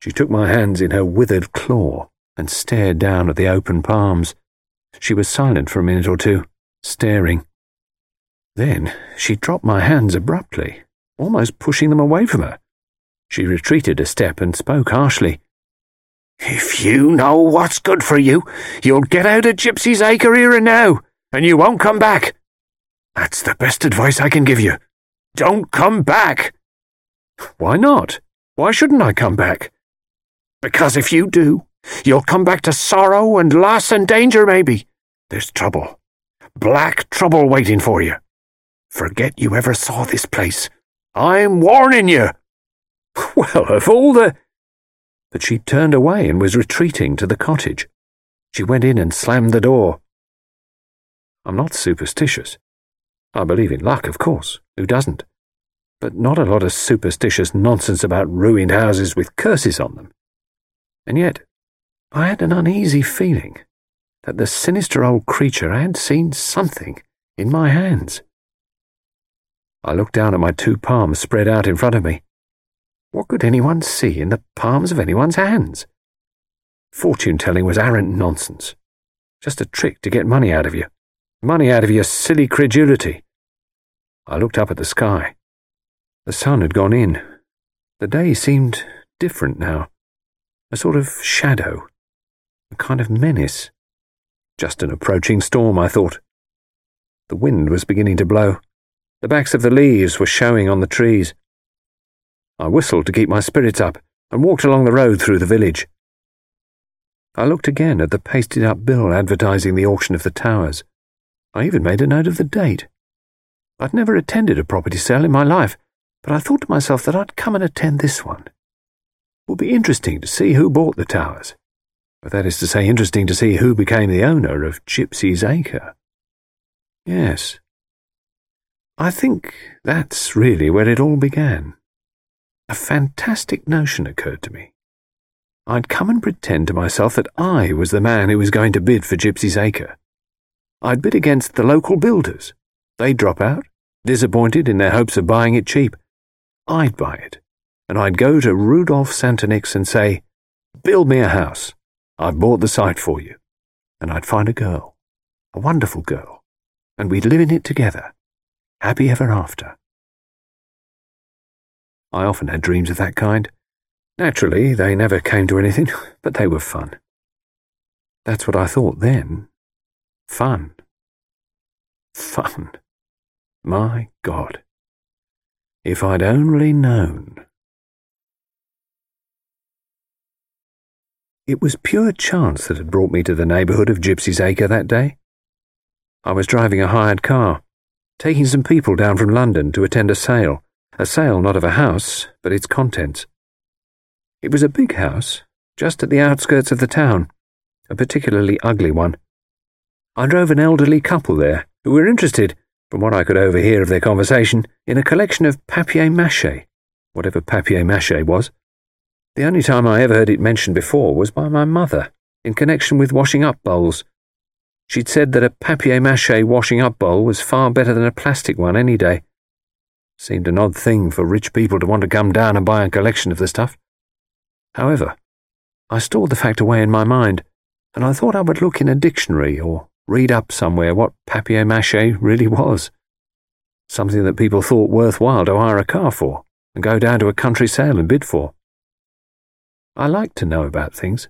She took my hands in her withered claw and stared down at the open palms. She was silent for a minute or two, staring. Then she dropped my hands abruptly, almost pushing them away from her. She retreated a step and spoke harshly. If you know what's good for you, you'll get out of Gypsy's Acre here and now, and you won't come back. That's the best advice I can give you. Don't come back. Why not? Why shouldn't I come back? Because if you do, you'll come back to sorrow and loss and danger, maybe. There's trouble. Black trouble waiting for you. Forget you ever saw this place. I'm warning you. Well, of all the. But she turned away and was retreating to the cottage. She went in and slammed the door. I'm not superstitious. I believe in luck, of course. Who doesn't? But not a lot of superstitious nonsense about ruined houses with curses on them. And yet, I had an uneasy feeling that the sinister old creature had seen something in my hands. I looked down at my two palms spread out in front of me. What could anyone see in the palms of anyone's hands? Fortune telling was arrant nonsense. Just a trick to get money out of you. Money out of your silly credulity. I looked up at the sky. The sun had gone in. The day seemed different now. A sort of shadow. A kind of menace. Just an approaching storm, I thought. The wind was beginning to blow. The backs of the leaves were showing on the trees. I whistled to keep my spirits up and walked along the road through the village. I looked again at the pasted up bill advertising the auction of the towers. I even made a note of the date. I'd never attended a property sale in my life, but I thought to myself that I'd come and attend this one. It would be interesting to see who bought the towers. But that is to say, interesting to see who became the owner of Gypsy's Acre. Yes, I think that's really where it all began. A fantastic notion occurred to me. I'd come and pretend to myself that I was the man who was going to bid for Gypsy's Acre. I'd bid against the local builders. They'd drop out, disappointed in their hopes of buying it cheap. I'd buy it, and I'd go to Rudolph Santonix and say, Build me a house. I've bought the site for you. And I'd find a girl, a wonderful girl, and we'd live in it together happy ever after. I often had dreams of that kind. Naturally, they never came to anything, but they were fun. That's what I thought then. Fun. Fun. My God. If I'd only known. It was pure chance that had brought me to the neighbourhood of Gypsy's Acre that day. I was driving a hired car taking some people down from London to attend a sale, a sale not of a house, but its contents. It was a big house, just at the outskirts of the town, a particularly ugly one. I drove an elderly couple there, who were interested, from what I could overhear of their conversation, in a collection of papier mache, whatever papier mache was. The only time I ever heard it mentioned before was by my mother, in connection with washing up bowls She'd said that a papier-mâché washing-up bowl was far better than a plastic one any day. Seemed an odd thing for rich people to want to come down and buy a collection of the stuff. However, I stored the fact away in my mind, and I thought I would look in a dictionary or read up somewhere what papier-mâché really was. Something that people thought worthwhile to hire a car for and go down to a country sale and bid for. I like to know about things.